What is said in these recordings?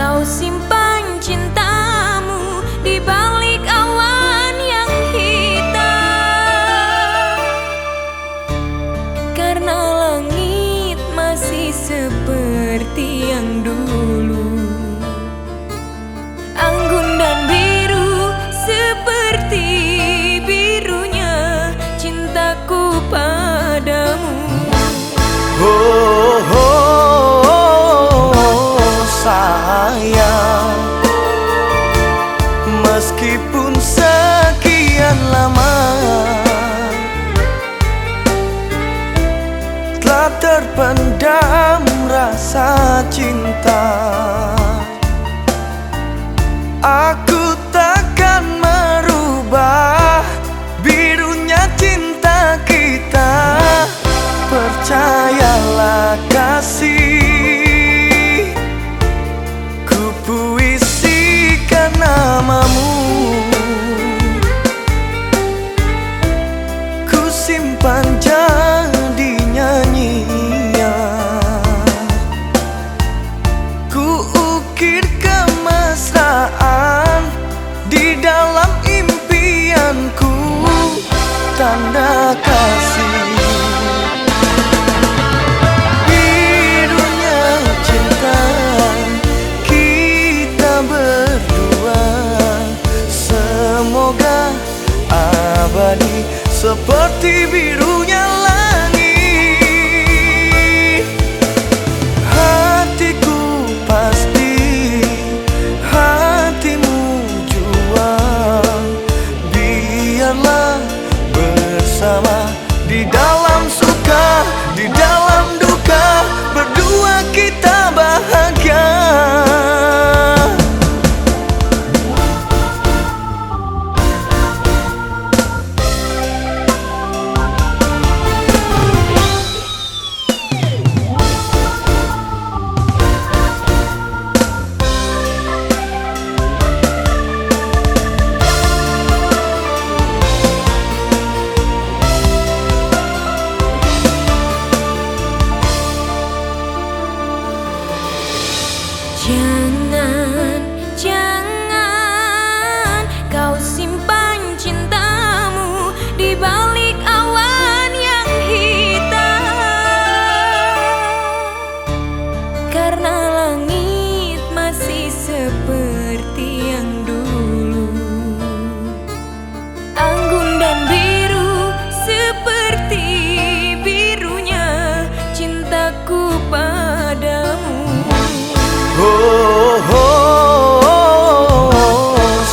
Kau simpan cintamu di balik awan yang hitam. Karena langit masih seperti yang dulu. Rasa cinta. Aku takkan merubah birunya cinta kita. Percayalah kasih Ku puisikan namamu Tanda kasih. Birunya cinta Kita berdua. Semoga abadi Seperti birunya 天。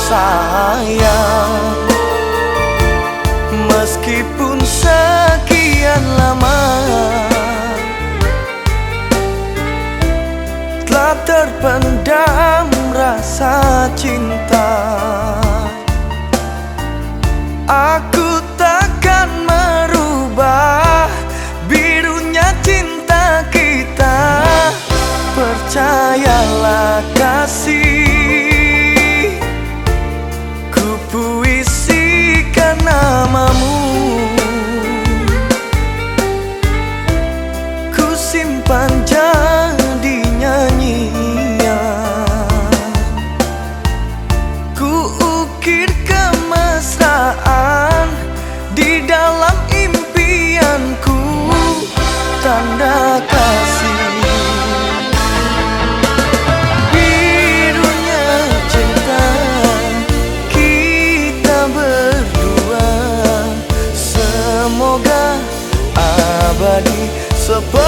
Sayang. Meskipun sekian lama Telah terpendam rasa cinta Aku takkan merubah birunya cinta kita. Percayalah kasih simpan jadi nyanyian. Ku ukir kemesraan Di dalam impianku. Tanda kasih. Semoga abadi seperti